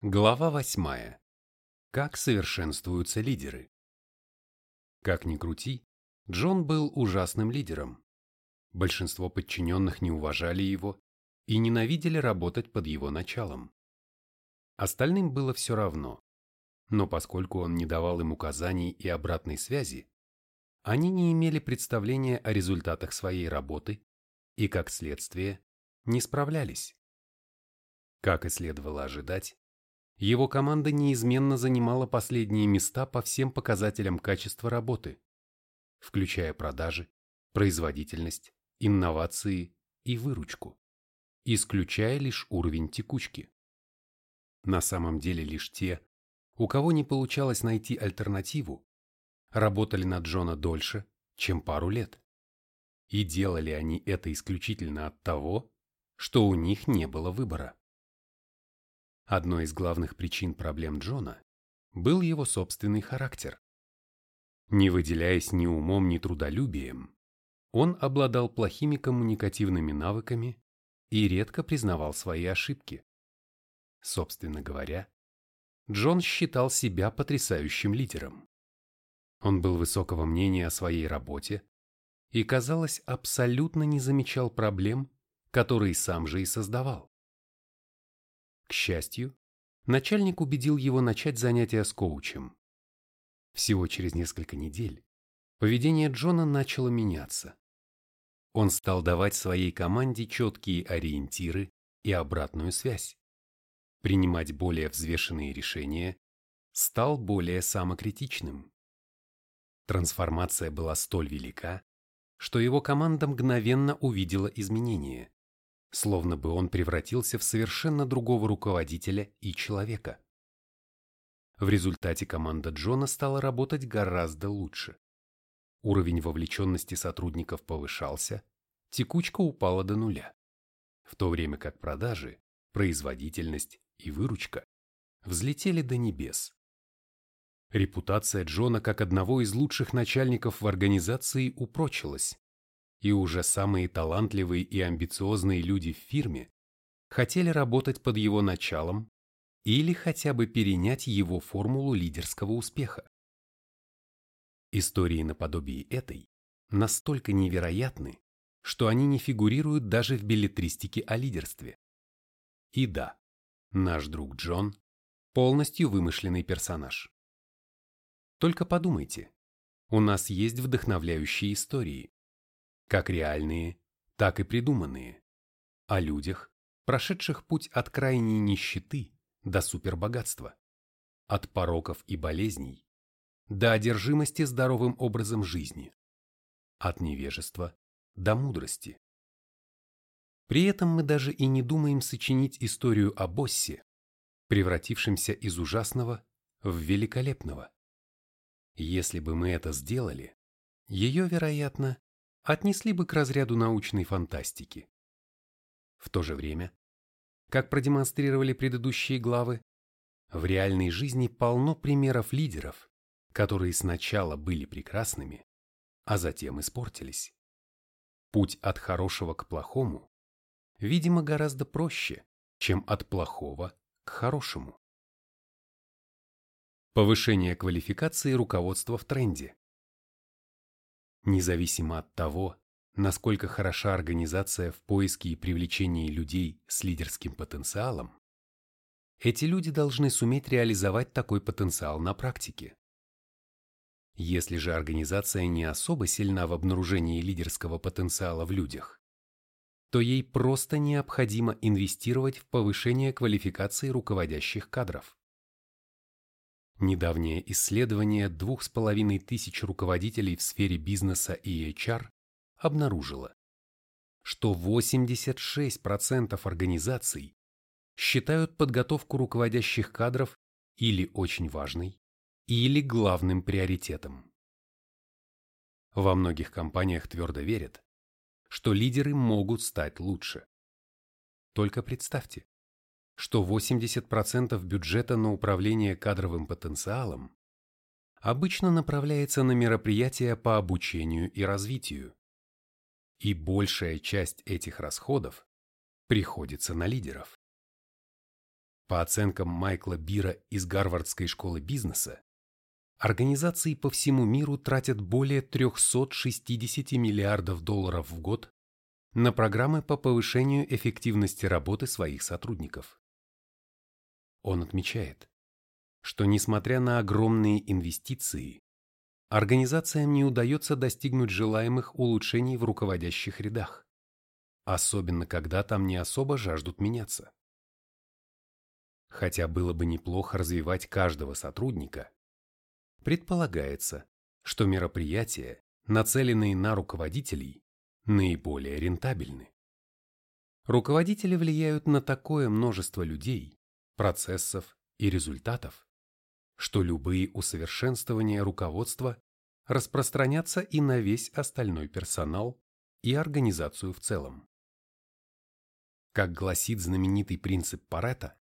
Глава восьмая. Как совершенствуются лидеры? Как ни крути, Джон был ужасным лидером. Большинство подчиненных не уважали его и ненавидели работать под его началом. Остальным было все равно, но поскольку он не давал им указаний и обратной связи, они не имели представления о результатах своей работы и, как следствие, не справлялись. Как и следовало ожидать, его команда неизменно занимала последние места по всем показателям качества работы, включая продажи, производительность, инновации и выручку, исключая лишь уровень текучки. На самом деле лишь те, у кого не получалось найти альтернативу, работали на Джона дольше, чем пару лет. И делали они это исключительно от того, что у них не было выбора. Одной из главных причин проблем Джона был его собственный характер. Не выделяясь ни умом, ни трудолюбием, он обладал плохими коммуникативными навыками и редко признавал свои ошибки. Собственно говоря, Джон считал себя потрясающим лидером. Он был высокого мнения о своей работе и, казалось, абсолютно не замечал проблем, которые сам же и создавал. К счастью, начальник убедил его начать занятия с коучем. Всего через несколько недель поведение Джона начало меняться. Он стал давать своей команде четкие ориентиры и обратную связь, принимать более взвешенные решения, стал более самокритичным. Трансформация была столь велика, что его команда мгновенно увидела изменения словно бы он превратился в совершенно другого руководителя и человека. В результате команда Джона стала работать гораздо лучше. Уровень вовлеченности сотрудников повышался, текучка упала до нуля, в то время как продажи, производительность и выручка взлетели до небес. Репутация Джона как одного из лучших начальников в организации упрочилась, и уже самые талантливые и амбициозные люди в фирме хотели работать под его началом или хотя бы перенять его формулу лидерского успеха. Истории наподобие этой настолько невероятны, что они не фигурируют даже в билетристике о лидерстве. И да, наш друг Джон – полностью вымышленный персонаж. Только подумайте, у нас есть вдохновляющие истории, как реальные, так и придуманные, о людях, прошедших путь от крайней нищеты до супербогатства, от пороков и болезней до одержимости здоровым образом жизни, от невежества до мудрости. При этом мы даже и не думаем сочинить историю о боссе, превратившемся из ужасного в великолепного. Если бы мы это сделали, ее, вероятно, отнесли бы к разряду научной фантастики. В то же время, как продемонстрировали предыдущие главы, в реальной жизни полно примеров лидеров, которые сначала были прекрасными, а затем испортились. Путь от хорошего к плохому, видимо, гораздо проще, чем от плохого к хорошему. Повышение квалификации руководства в тренде. Независимо от того, насколько хороша организация в поиске и привлечении людей с лидерским потенциалом, эти люди должны суметь реализовать такой потенциал на практике. Если же организация не особо сильна в обнаружении лидерского потенциала в людях, то ей просто необходимо инвестировать в повышение квалификации руководящих кадров. Недавнее исследование двух с половиной тысяч руководителей в сфере бизнеса и HR обнаружило, что 86% организаций считают подготовку руководящих кадров или очень важной, или главным приоритетом. Во многих компаниях твердо верят, что лидеры могут стать лучше. Только представьте, что 80% бюджета на управление кадровым потенциалом обычно направляется на мероприятия по обучению и развитию. И большая часть этих расходов приходится на лидеров. По оценкам Майкла Бира из Гарвардской школы бизнеса, организации по всему миру тратят более 360 миллиардов долларов в год на программы по повышению эффективности работы своих сотрудников. Он отмечает, что несмотря на огромные инвестиции, организациям не удается достигнуть желаемых улучшений в руководящих рядах, особенно когда там не особо жаждут меняться. Хотя было бы неплохо развивать каждого сотрудника, предполагается, что мероприятия, нацеленные на руководителей, наиболее рентабельны. Руководители влияют на такое множество людей, процессов и результатов, что любые усовершенствования руководства распространятся и на весь остальной персонал и организацию в целом. Как гласит знаменитый принцип Паретта,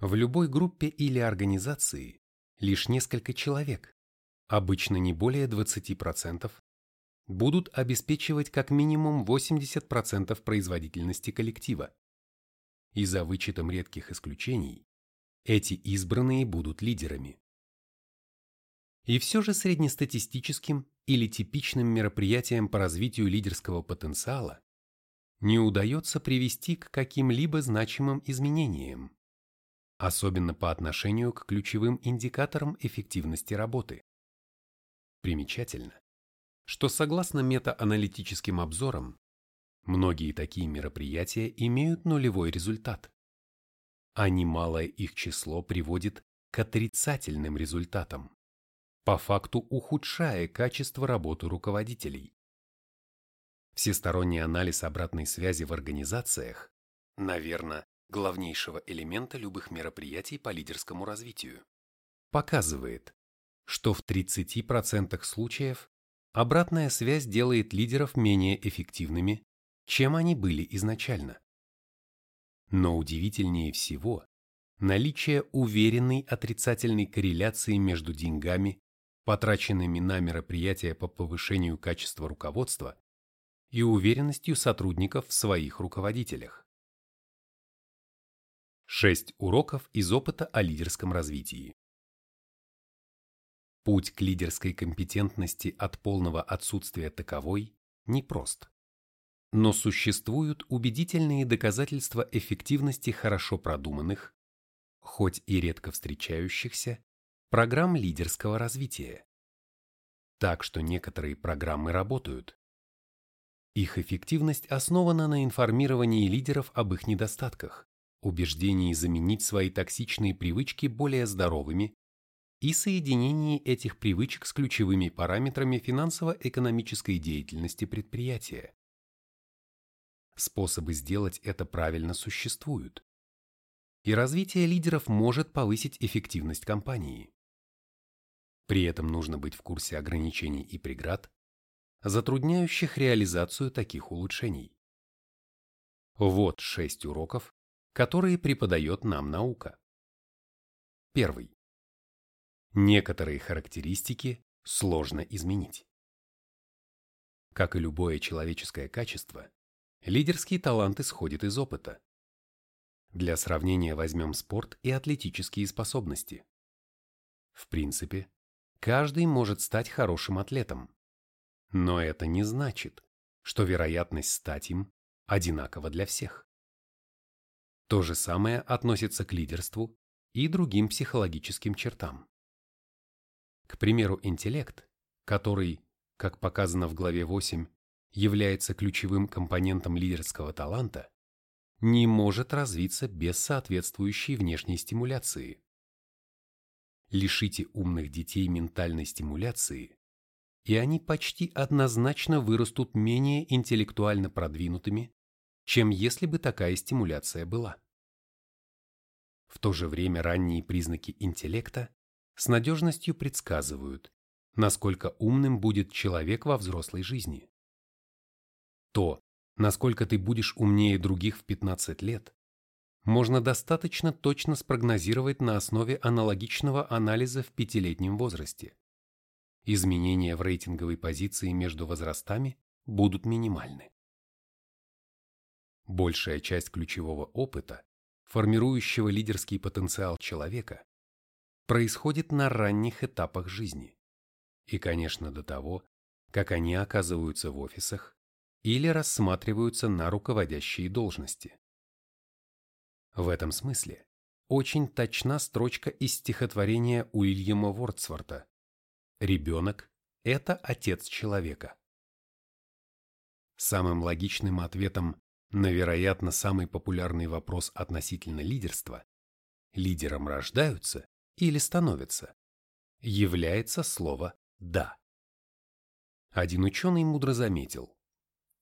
в любой группе или организации лишь несколько человек, обычно не более 20%, будут обеспечивать как минимум 80% производительности коллектива. И за вычетом редких исключений, эти избранные будут лидерами. И все же среднестатистическим или типичным мероприятиям по развитию лидерского потенциала не удается привести к каким-либо значимым изменениям, особенно по отношению к ключевым индикаторам эффективности работы. Примечательно, что согласно метааналитическим обзорам, многие такие мероприятия имеют нулевой результат а немалое их число приводит к отрицательным результатам, по факту ухудшая качество работы руководителей. Всесторонний анализ обратной связи в организациях, наверное, главнейшего элемента любых мероприятий по лидерскому развитию, показывает, что в 30% случаев обратная связь делает лидеров менее эффективными, чем они были изначально. Но удивительнее всего наличие уверенной отрицательной корреляции между деньгами, потраченными на мероприятия по повышению качества руководства, и уверенностью сотрудников в своих руководителях. Шесть уроков из опыта о лидерском развитии. Путь к лидерской компетентности от полного отсутствия таковой непрост. Но существуют убедительные доказательства эффективности хорошо продуманных, хоть и редко встречающихся, программ лидерского развития. Так что некоторые программы работают. Их эффективность основана на информировании лидеров об их недостатках, убеждении заменить свои токсичные привычки более здоровыми и соединении этих привычек с ключевыми параметрами финансово-экономической деятельности предприятия. Способы сделать это правильно существуют. И развитие лидеров может повысить эффективность компании. При этом нужно быть в курсе ограничений и преград, затрудняющих реализацию таких улучшений. Вот шесть уроков, которые преподает нам наука. Первый. Некоторые характеристики сложно изменить. Как и любое человеческое качество, Лидерский талант исходит из опыта. Для сравнения возьмем спорт и атлетические способности. В принципе, каждый может стать хорошим атлетом. Но это не значит, что вероятность стать им одинакова для всех. То же самое относится к лидерству и другим психологическим чертам. К примеру, интеллект, который, как показано в главе 8, является ключевым компонентом лидерского таланта, не может развиться без соответствующей внешней стимуляции. Лишите умных детей ментальной стимуляции, и они почти однозначно вырастут менее интеллектуально продвинутыми, чем если бы такая стимуляция была. В то же время ранние признаки интеллекта с надежностью предсказывают, насколько умным будет человек во взрослой жизни. То, насколько ты будешь умнее других в 15 лет, можно достаточно точно спрогнозировать на основе аналогичного анализа в пятилетнем возрасте. Изменения в рейтинговой позиции между возрастами будут минимальны. Большая часть ключевого опыта, формирующего лидерский потенциал человека, происходит на ранних этапах жизни и, конечно, до того, как они оказываются в офисах или рассматриваются на руководящие должности. В этом смысле очень точна строчка из стихотворения Уильяма Вордсворта «Ребенок – это отец человека». Самым логичным ответом на, вероятно, самый популярный вопрос относительно лидерства – лидером рождаются или становятся, является слово «да». Один ученый мудро заметил,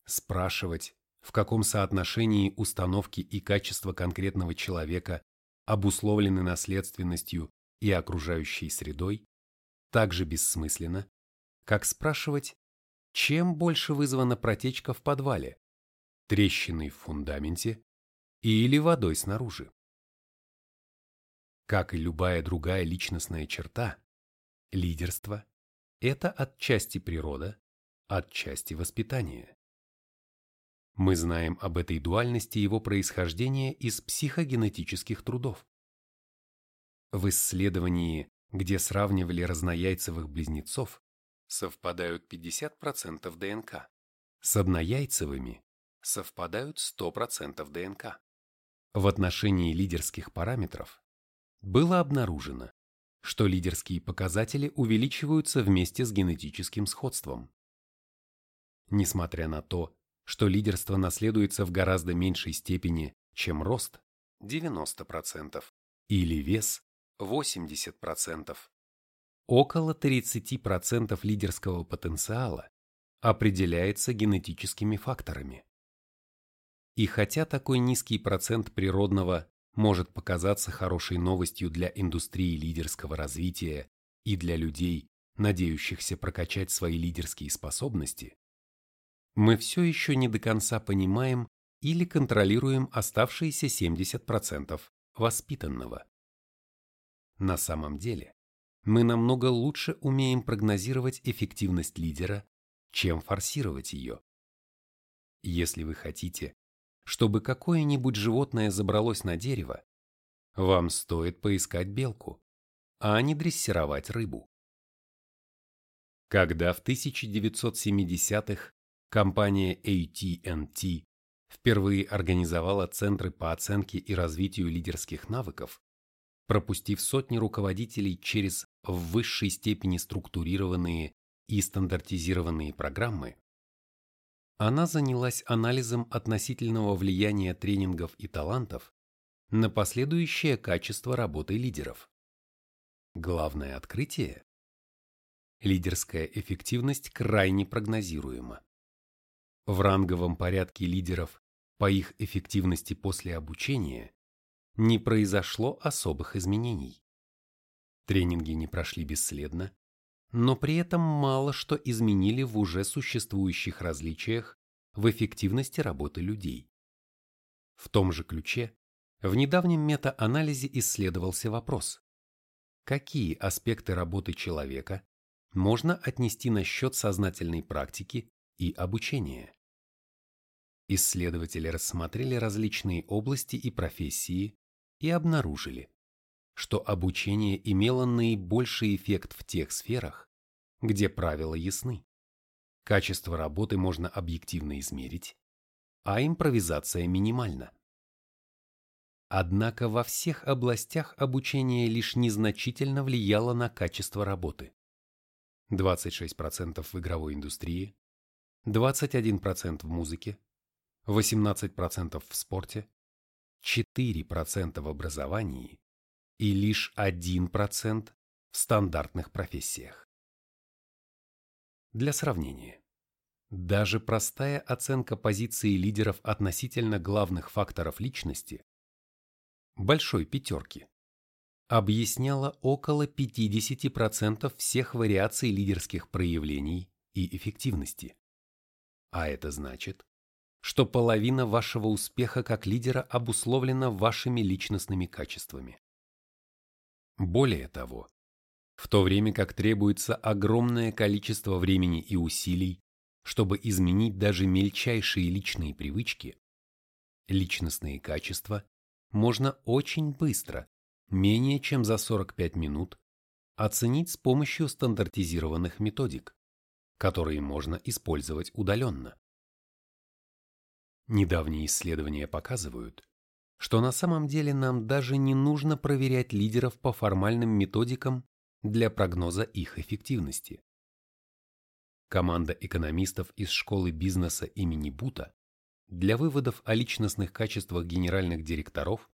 спрашивать, в каком соотношении установки и качества конкретного человека обусловлены наследственностью и окружающей средой, так же бессмысленно, как спрашивать, чем больше вызвана протечка в подвале, трещиной в фундаменте или водой снаружи. Как и любая другая личностная черта, лидерство – это отчасти природа, отчасти воспитание. Мы знаем об этой дуальности его происхождения из психогенетических трудов. В исследовании, где сравнивали разнояйцевых близнецов, совпадают 50% ДНК. С однояйцевыми совпадают 100% ДНК. В отношении лидерских параметров было обнаружено, что лидерские показатели увеличиваются вместе с генетическим сходством. Несмотря на то, что лидерство наследуется в гораздо меньшей степени, чем рост 90% или вес 80%. Около 30% лидерского потенциала определяется генетическими факторами. И хотя такой низкий процент природного может показаться хорошей новостью для индустрии лидерского развития и для людей, надеющихся прокачать свои лидерские способности, мы все еще не до конца понимаем или контролируем оставшиеся 70% воспитанного. На самом деле, мы намного лучше умеем прогнозировать эффективность лидера, чем форсировать ее. Если вы хотите, чтобы какое-нибудь животное забралось на дерево, вам стоит поискать белку, а не дрессировать рыбу. Когда в 1970-х компания AT&T впервые организовала центры по оценке и развитию лидерских навыков, пропустив сотни руководителей через в высшей степени структурированные и стандартизированные программы, она занялась анализом относительного влияния тренингов и талантов на последующее качество работы лидеров. Главное открытие – лидерская эффективность крайне прогнозируема. В ранговом порядке лидеров по их эффективности после обучения не произошло особых изменений. Тренинги не прошли бесследно, но при этом мало что изменили в уже существующих различиях в эффективности работы людей. В том же ключе в недавнем мета-анализе исследовался вопрос, какие аспекты работы человека можно отнести на счет сознательной практики и обучения. Исследователи рассмотрели различные области и профессии и обнаружили, что обучение имело наибольший эффект в тех сферах, где правила ясны. Качество работы можно объективно измерить, а импровизация минимальна. Однако во всех областях обучение лишь незначительно влияло на качество работы. 26% в игровой индустрии, 21% в музыке, 18% в спорте, 4% в образовании и лишь 1% в стандартных профессиях. Для сравнения, даже простая оценка позиции лидеров относительно главных факторов личности большой пятерки объясняла около 50% всех вариаций лидерских проявлений и эффективности. А это значит, что половина вашего успеха как лидера обусловлена вашими личностными качествами. Более того, в то время как требуется огромное количество времени и усилий, чтобы изменить даже мельчайшие личные привычки, личностные качества можно очень быстро, менее чем за 45 минут, оценить с помощью стандартизированных методик, которые можно использовать удаленно. Недавние исследования показывают, что на самом деле нам даже не нужно проверять лидеров по формальным методикам для прогноза их эффективности. Команда экономистов из школы бизнеса имени Бута для выводов о личностных качествах генеральных директоров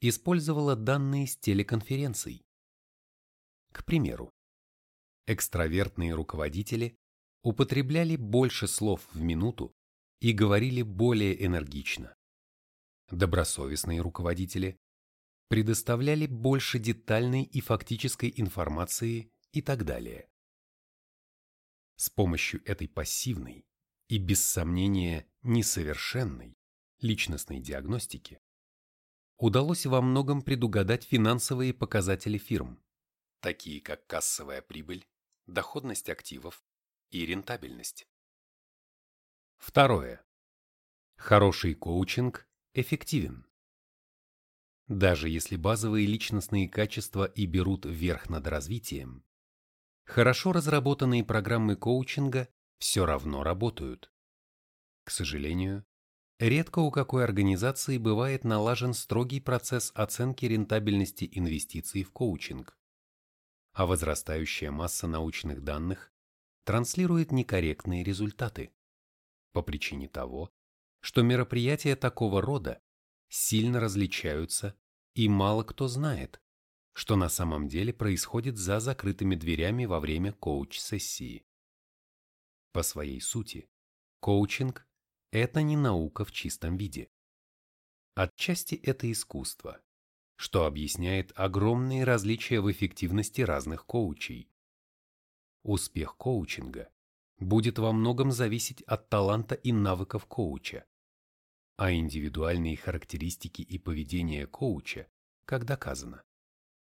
использовала данные с телеконференций. К примеру, экстравертные руководители употребляли больше слов в минуту и говорили более энергично. Добросовестные руководители предоставляли больше детальной и фактической информации и так далее. С помощью этой пассивной и, без сомнения, несовершенной личностной диагностики удалось во многом предугадать финансовые показатели фирм, такие как кассовая прибыль, доходность активов и рентабельность. Второе. Хороший коучинг эффективен. Даже если базовые личностные качества и берут верх над развитием, хорошо разработанные программы коучинга все равно работают. К сожалению, редко у какой организации бывает налажен строгий процесс оценки рентабельности инвестиций в коучинг, а возрастающая масса научных данных транслирует некорректные результаты по причине того, что мероприятия такого рода сильно различаются и мало кто знает, что на самом деле происходит за закрытыми дверями во время коуч-сессии. По своей сути, коучинг – это не наука в чистом виде. Отчасти это искусство, что объясняет огромные различия в эффективности разных коучей. Успех коучинга будет во многом зависеть от таланта и навыков коуча, а индивидуальные характеристики и поведение коуча, как доказано,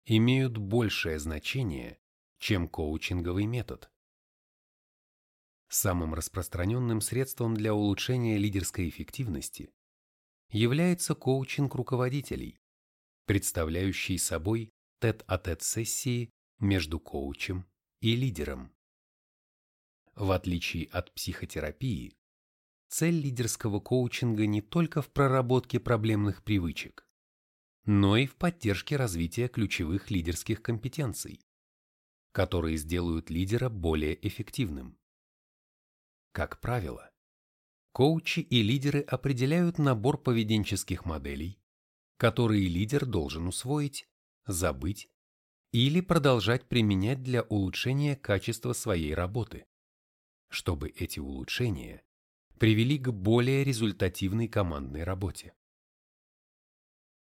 имеют большее значение, чем коучинговый метод. Самым распространенным средством для улучшения лидерской эффективности является коучинг руководителей, представляющий собой тет-а-тет сессии между коучем и лидером. В отличие от психотерапии, цель лидерского коучинга не только в проработке проблемных привычек, но и в поддержке развития ключевых лидерских компетенций, которые сделают лидера более эффективным. Как правило, коучи и лидеры определяют набор поведенческих моделей, которые лидер должен усвоить, забыть или продолжать применять для улучшения качества своей работы, чтобы эти улучшения привели к более результативной командной работе.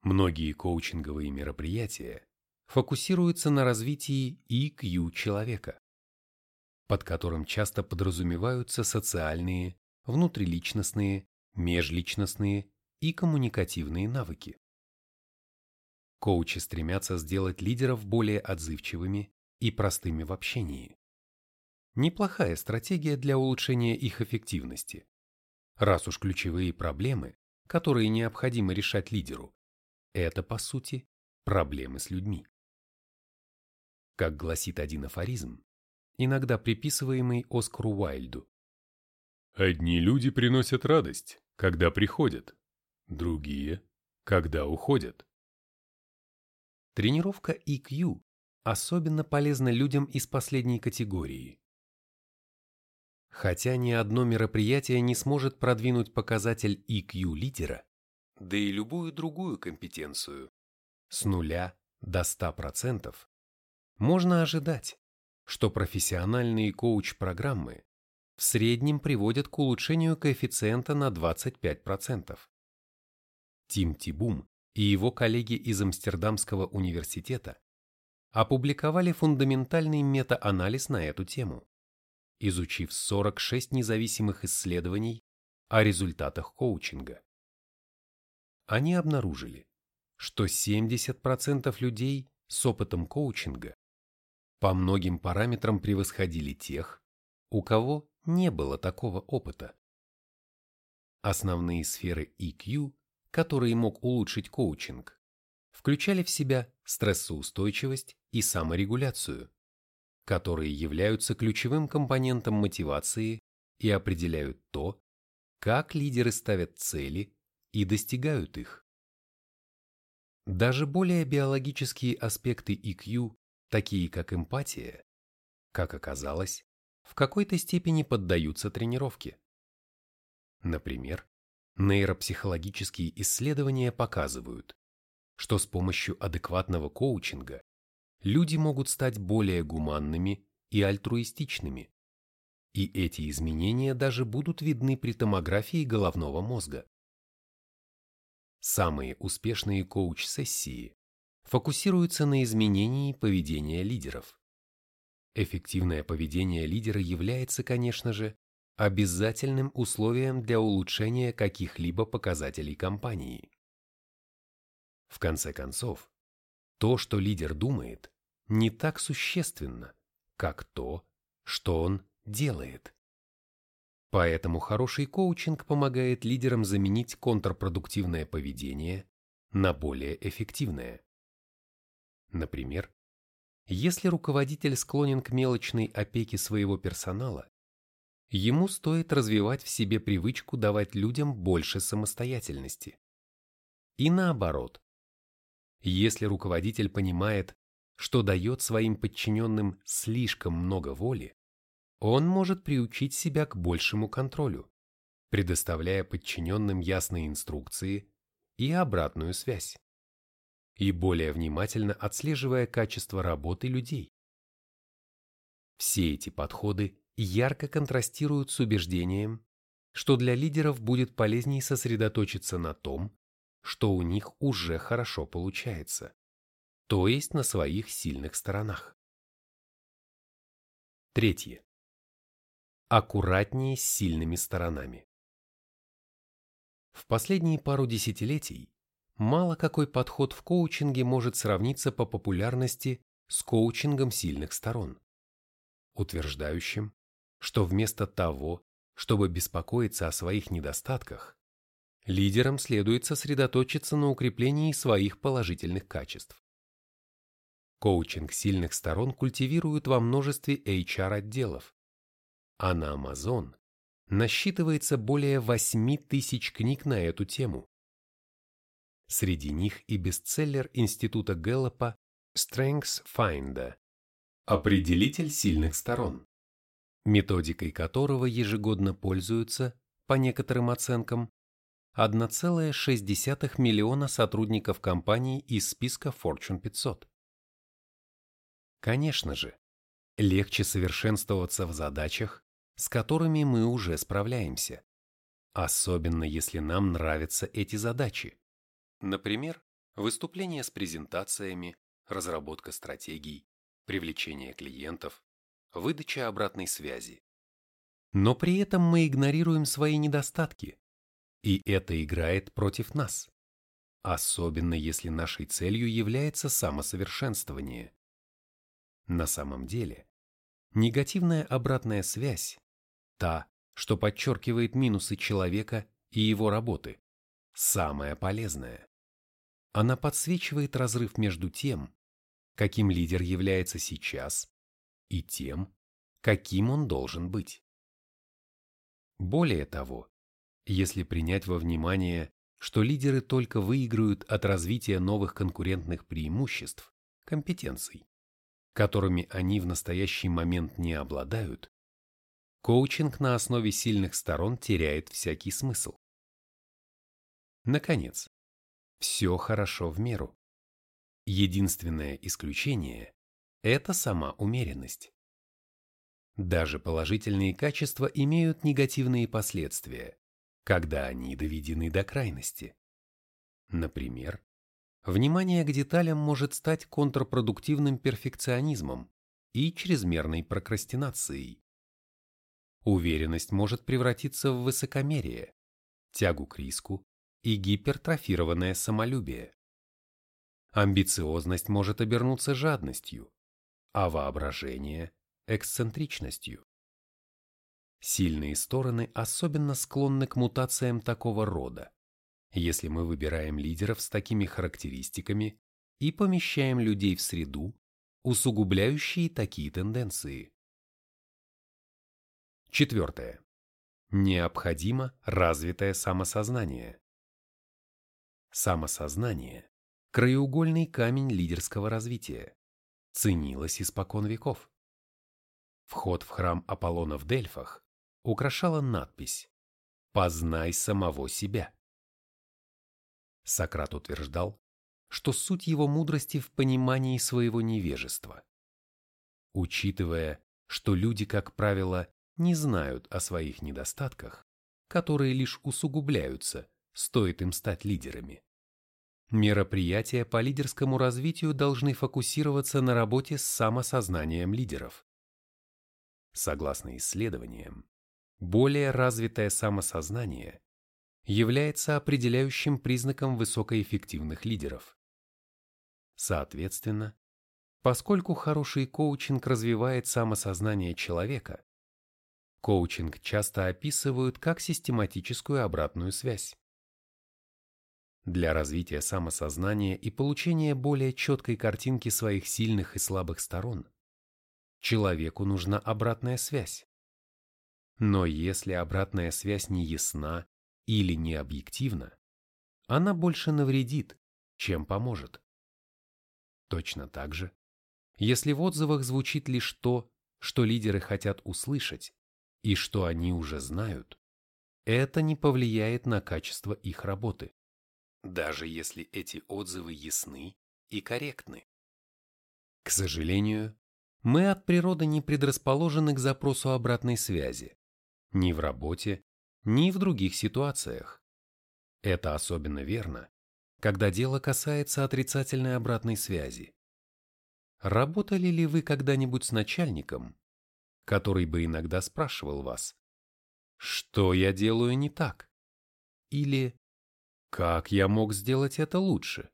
Многие коучинговые мероприятия фокусируются на развитии EQ человека, под которым часто подразумеваются социальные, внутриличностные, межличностные и коммуникативные навыки. Коучи стремятся сделать лидеров более отзывчивыми и простыми в общении. Неплохая стратегия для улучшения их эффективности. Раз уж ключевые проблемы, которые необходимо решать лидеру, это, по сути, проблемы с людьми. Как гласит один афоризм, иногда приписываемый Оскару Уайльду. Одни люди приносят радость, когда приходят, другие – когда уходят. Тренировка EQ особенно полезна людям из последней категории. Хотя ни одно мероприятие не сможет продвинуть показатель EQ лидера, да и любую другую компетенцию, с нуля до 100%, можно ожидать, что профессиональные коуч-программы в среднем приводят к улучшению коэффициента на 25%. Тим Тибум и его коллеги из Амстердамского университета опубликовали фундаментальный мета-анализ на эту тему, изучив 46 независимых исследований о результатах коучинга. Они обнаружили, что 70% людей с опытом коучинга по многим параметрам превосходили тех, у кого не было такого опыта. Основные сферы EQ которые мог улучшить коучинг, включали в себя стрессоустойчивость и саморегуляцию, которые являются ключевым компонентом мотивации и определяют то, как лидеры ставят цели и достигают их. Даже более биологические аспекты EQ, такие как эмпатия, как оказалось, в какой-то степени поддаются тренировке. Например, нейропсихологические исследования показывают, что с помощью адекватного коучинга люди могут стать более гуманными и альтруистичными. И эти изменения даже будут видны при томографии головного мозга. Самые успешные коуч-сессии фокусируются на изменении поведения лидеров. Эффективное поведение лидера является, конечно же, обязательным условием для улучшения каких-либо показателей компании. В конце концов, то, что лидер думает, не так существенно, как то, что он делает. Поэтому хороший коучинг помогает лидерам заменить контрпродуктивное поведение на более эффективное. Например, если руководитель склонен к мелочной опеке своего персонала, ему стоит развивать в себе привычку давать людям больше самостоятельности. И наоборот, если руководитель понимает, что дает своим подчиненным слишком много воли, он может приучить себя к большему контролю, предоставляя подчиненным ясные инструкции и обратную связь, и более внимательно отслеживая качество работы людей. Все эти подходы ярко контрастируют с убеждением, что для лидеров будет полезнее сосредоточиться на том, что у них уже хорошо получается, то есть на своих сильных сторонах. Третье. Аккуратнее с сильными сторонами. В последние пару десятилетий мало какой подход в коучинге может сравниться по популярности с коучингом сильных сторон, утверждающим, что вместо того, чтобы беспокоиться о своих недостатках, лидерам следует сосредоточиться на укреплении своих положительных качеств. Коучинг сильных сторон культивируют во множестве HR-отделов, а на Amazon насчитывается более 8 тысяч книг на эту тему. Среди них и бестселлер Института Гэллопа Strengths Finder – определитель сильных сторон, методикой которого ежегодно пользуются, по некоторым оценкам, 1,6 миллиона сотрудников компаний из списка Fortune 500. Конечно же, легче совершенствоваться в задачах, с которыми мы уже справляемся, особенно если нам нравятся эти задачи. Например, выступления с презентациями, разработка стратегий, привлечение клиентов, выдача обратной связи. Но при этом мы игнорируем свои недостатки, и это играет против нас, особенно если нашей целью является самосовершенствование. На самом деле, негативная обратная связь Та, что подчеркивает минусы человека и его работы, самая полезная. Она подсвечивает разрыв между тем, каким лидер является сейчас, и тем, каким он должен быть. Более того, если принять во внимание, что лидеры только выиграют от развития новых конкурентных преимуществ, компетенций, которыми они в настоящий момент не обладают, коучинг на основе сильных сторон теряет всякий смысл. Наконец, все хорошо в меру. Единственное исключение – это сама умеренность. Даже положительные качества имеют негативные последствия, когда они доведены до крайности. Например, внимание к деталям может стать контрпродуктивным перфекционизмом и чрезмерной прокрастинацией. Уверенность может превратиться в высокомерие, тягу к риску и гипертрофированное самолюбие. Амбициозность может обернуться жадностью, а воображение – эксцентричностью. Сильные стороны особенно склонны к мутациям такого рода, если мы выбираем лидеров с такими характеристиками и помещаем людей в среду, усугубляющие такие тенденции. Четвертое. Необходимо развитое самосознание. Самосознание – краеугольный камень лидерского развития. Ценилось испокон веков. Вход в храм Аполлона в Дельфах украшала надпись «Познай самого себя». Сократ утверждал, что суть его мудрости в понимании своего невежества. Учитывая, что люди, как правило, не знают о своих недостатках, которые лишь усугубляются, стоит им стать лидерами. Мероприятия по лидерскому развитию должны фокусироваться на работе с самосознанием лидеров. Согласно исследованиям, более развитое самосознание является определяющим признаком высокоэффективных лидеров. Соответственно, поскольку хороший коучинг развивает самосознание человека, Коучинг часто описывают как систематическую обратную связь. Для развития самосознания и получения более четкой картинки своих сильных и слабых сторон человеку нужна обратная связь. Но если обратная связь не ясна или не объективна, она больше навредит, чем поможет. Точно так же, если в отзывах звучит лишь то, что лидеры хотят услышать, и что они уже знают, это не повлияет на качество их работы, даже если эти отзывы ясны и корректны. К сожалению, мы от природы не предрасположены к запросу обратной связи, ни в работе, ни в других ситуациях. Это особенно верно, когда дело касается отрицательной обратной связи. Работали ли вы когда-нибудь с начальником, который бы иногда спрашивал вас, что я делаю не так? Или как я мог сделать это лучше?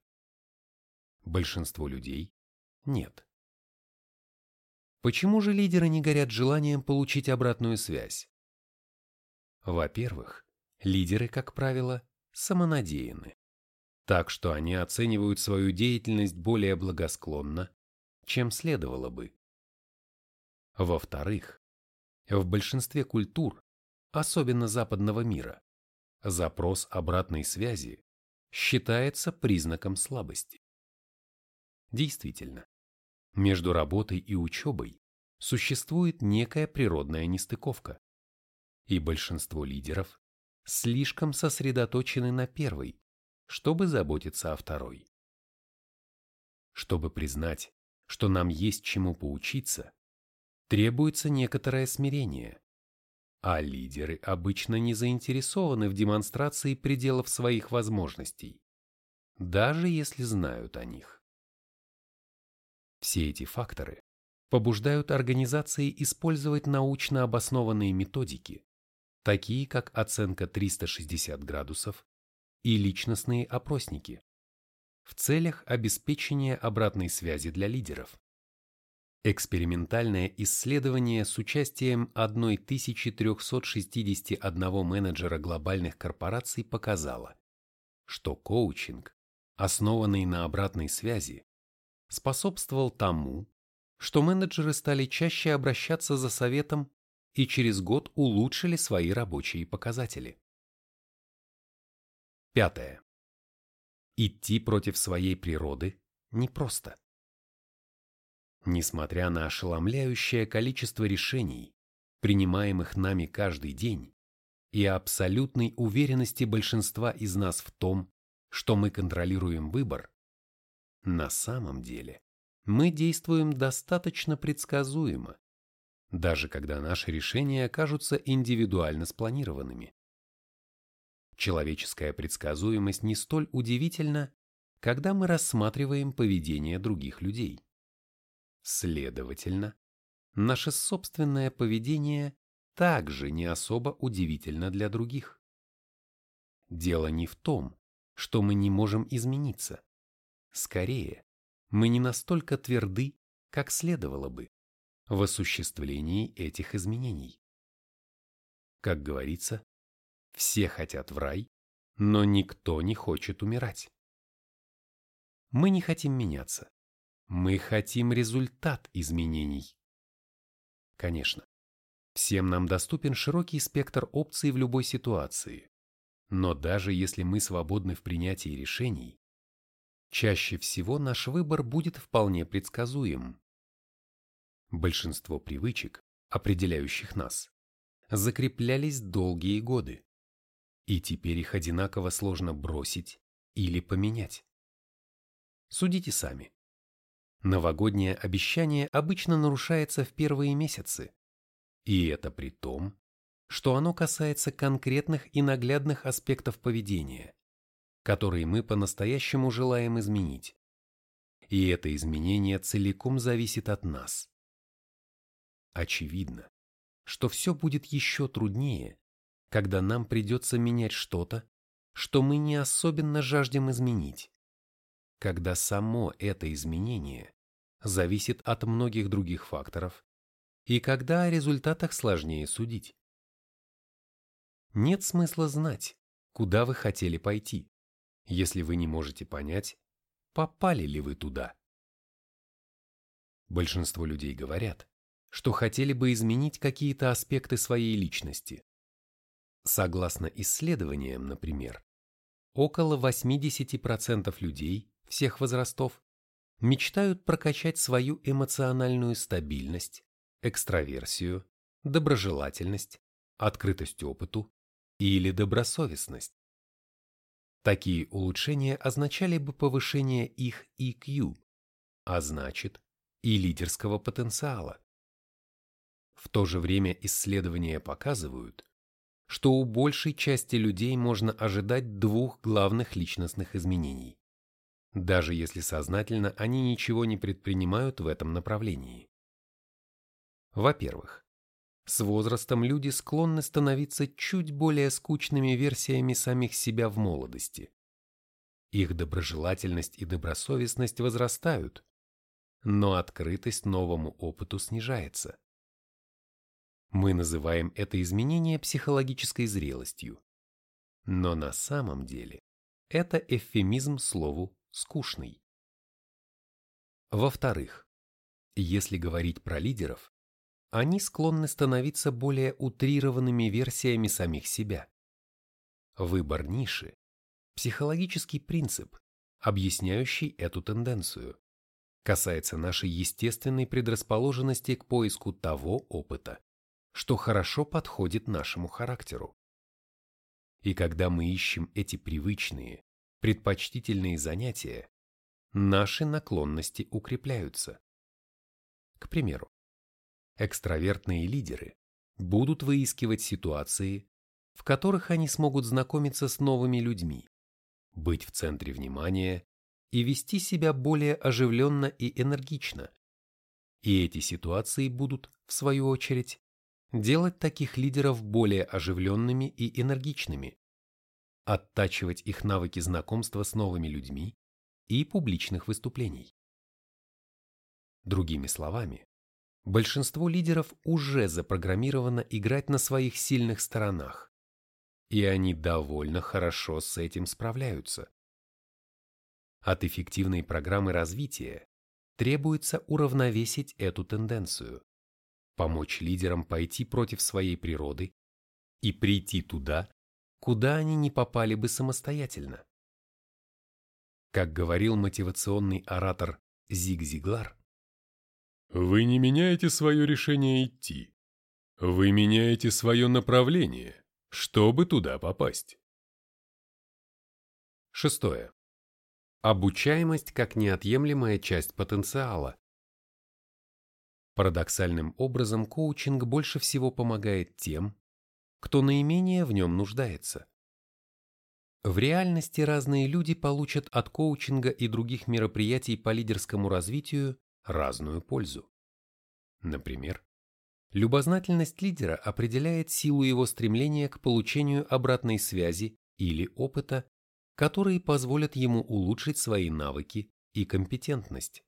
Большинство людей нет. Почему же лидеры не горят желанием получить обратную связь? Во-первых, лидеры, как правило, самонадеяны, так что они оценивают свою деятельность более благосклонно, чем следовало бы. Во-вторых, в большинстве культур, особенно западного мира, запрос обратной связи считается признаком слабости. Действительно, между работой и учебой существует некая природная нестыковка, и большинство лидеров слишком сосредоточены на первой, чтобы заботиться о второй. Чтобы признать, что нам есть чему поучиться, требуется некоторое смирение. А лидеры обычно не заинтересованы в демонстрации пределов своих возможностей, даже если знают о них. Все эти факторы побуждают организации использовать научно обоснованные методики, такие как оценка 360 градусов и личностные опросники, в целях обеспечения обратной связи для лидеров. Экспериментальное исследование с участием 1361 менеджера глобальных корпораций показало, что коучинг, основанный на обратной связи, способствовал тому, что менеджеры стали чаще обращаться за советом и через год улучшили свои рабочие показатели. Пятое. Идти против своей природы непросто. Несмотря на ошеломляющее количество решений, принимаемых нами каждый день, и абсолютной уверенности большинства из нас в том, что мы контролируем выбор, на самом деле мы действуем достаточно предсказуемо, даже когда наши решения окажутся индивидуально спланированными. Человеческая предсказуемость не столь удивительна, когда мы рассматриваем поведение других людей. Следовательно, наше собственное поведение также не особо удивительно для других. Дело не в том, что мы не можем измениться. Скорее, мы не настолько тверды, как следовало бы, в осуществлении этих изменений. Как говорится, все хотят в рай, но никто не хочет умирать. Мы не хотим меняться. Мы хотим результат изменений. Конечно, всем нам доступен широкий спектр опций в любой ситуации. Но даже если мы свободны в принятии решений, чаще всего наш выбор будет вполне предсказуем. Большинство привычек, определяющих нас, закреплялись долгие годы, и теперь их одинаково сложно бросить или поменять. Судите сами. Новогоднее обещание обычно нарушается в первые месяцы, и это при том, что оно касается конкретных и наглядных аспектов поведения, которые мы по-настоящему желаем изменить. И это изменение целиком зависит от нас. Очевидно, что все будет еще труднее, когда нам придется менять что-то, что мы не особенно жаждем изменить, когда само это изменение зависит от многих других факторов и когда о результатах сложнее судить. Нет смысла знать, куда вы хотели пойти, если вы не можете понять, попали ли вы туда. Большинство людей говорят, что хотели бы изменить какие-то аспекты своей личности. Согласно исследованиям, например, около 80% людей всех возрастов мечтают прокачать свою эмоциональную стабильность, экстраверсию, доброжелательность, открытость опыту или добросовестность. Такие улучшения означали бы повышение их EQ, а значит и лидерского потенциала. В то же время исследования показывают, что у большей части людей можно ожидать двух главных личностных изменений, даже если сознательно они ничего не предпринимают в этом направлении. Во-первых, с возрастом люди склонны становиться чуть более скучными версиями самих себя в молодости. Их доброжелательность и добросовестность возрастают, но открытость новому опыту снижается. Мы называем это изменение психологической зрелостью. Но на самом деле это эвфемизм слову «скучный». Во-вторых, если говорить про лидеров, они склонны становиться более утрированными версиями самих себя. Выбор ниши – психологический принцип, объясняющий эту тенденцию, касается нашей естественной предрасположенности к поиску того опыта, что хорошо подходит нашему характеру. И когда мы ищем эти привычные, предпочтительные занятия, наши наклонности укрепляются. К примеру, экстравертные лидеры будут выискивать ситуации, в которых они смогут знакомиться с новыми людьми, быть в центре внимания и вести себя более оживленно и энергично. И эти ситуации будут, в свою очередь, делать таких лидеров более оживленными и энергичными, оттачивать их навыки знакомства с новыми людьми и публичных выступлений. Другими словами, большинство лидеров уже запрограммировано играть на своих сильных сторонах, и они довольно хорошо с этим справляются. От эффективной программы развития требуется уравновесить эту тенденцию, помочь лидерам пойти против своей природы и прийти туда, куда они не попали бы самостоятельно. Как говорил мотивационный оратор Зиг Зиглар, вы не меняете свое решение идти. Вы меняете свое направление, чтобы туда попасть. Шестое. Обучаемость как неотъемлемая часть потенциала. Парадоксальным образом коучинг больше всего помогает тем, кто наименее в нем нуждается. В реальности разные люди получат от коучинга и других мероприятий по лидерскому развитию разную пользу. Например, любознательность лидера определяет силу его стремления к получению обратной связи или опыта, которые позволят ему улучшить свои навыки и компетентность.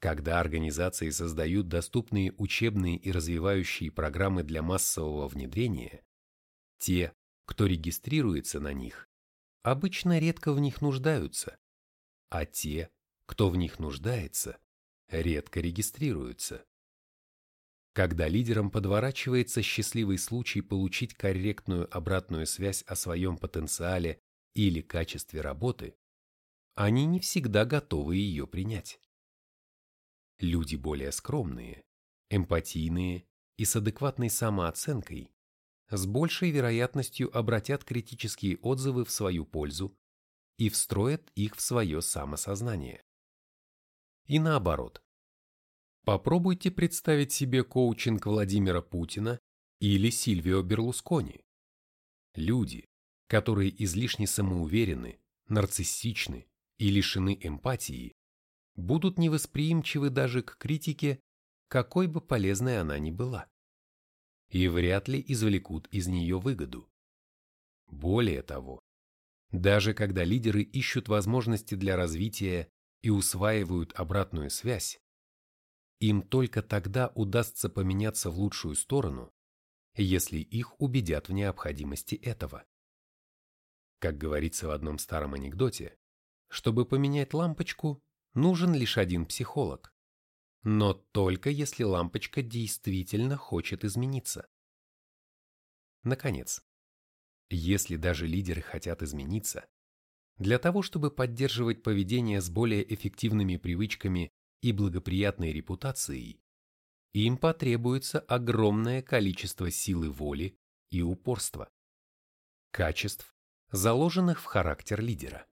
Когда организации создают доступные учебные и развивающие программы для массового внедрения, те, кто регистрируется на них, обычно редко в них нуждаются, а те, кто в них нуждается, редко регистрируются. Когда лидерам подворачивается счастливый случай получить корректную обратную связь о своем потенциале или качестве работы, они не всегда готовы ее принять. Люди более скромные, эмпатийные и с адекватной самооценкой с большей вероятностью обратят критические отзывы в свою пользу и встроят их в свое самосознание. И наоборот. Попробуйте представить себе коучинг Владимира Путина или Сильвио Берлускони. Люди, которые излишне самоуверены, нарциссичны и лишены эмпатии, будут невосприимчивы даже к критике, какой бы полезной она ни была. И вряд ли извлекут из нее выгоду. Более того, даже когда лидеры ищут возможности для развития и усваивают обратную связь, им только тогда удастся поменяться в лучшую сторону, если их убедят в необходимости этого. Как говорится в одном старом анекдоте, чтобы поменять лампочку, нужен лишь один психолог. Но только если лампочка действительно хочет измениться. Наконец, если даже лидеры хотят измениться, для того, чтобы поддерживать поведение с более эффективными привычками и благоприятной репутацией, им потребуется огромное количество силы воли и упорства. Качеств, заложенных в характер лидера.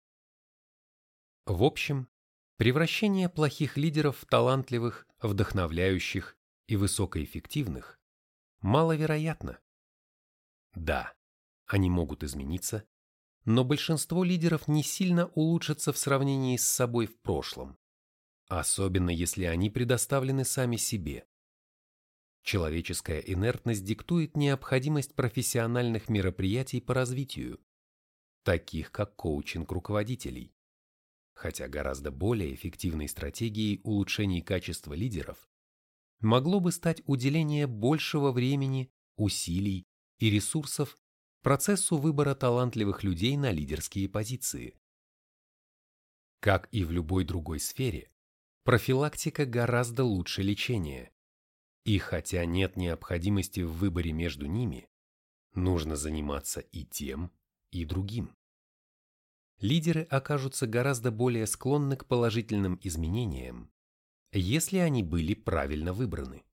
В общем, превращение плохих лидеров в талантливых, вдохновляющих и высокоэффективных маловероятно. Да, они могут измениться, но большинство лидеров не сильно улучшатся в сравнении с собой в прошлом, особенно если они предоставлены сами себе. Человеческая инертность диктует необходимость профессиональных мероприятий по развитию, таких как коучинг руководителей. Хотя гораздо более эффективной стратегией улучшения качества лидеров могло бы стать уделение большего времени, усилий и ресурсов процессу выбора талантливых людей на лидерские позиции. Как и в любой другой сфере, профилактика гораздо лучше лечения. И хотя нет необходимости в выборе между ними, нужно заниматься и тем, и другим. Лидеры окажутся гораздо более склонны к положительным изменениям, если они были правильно выбраны.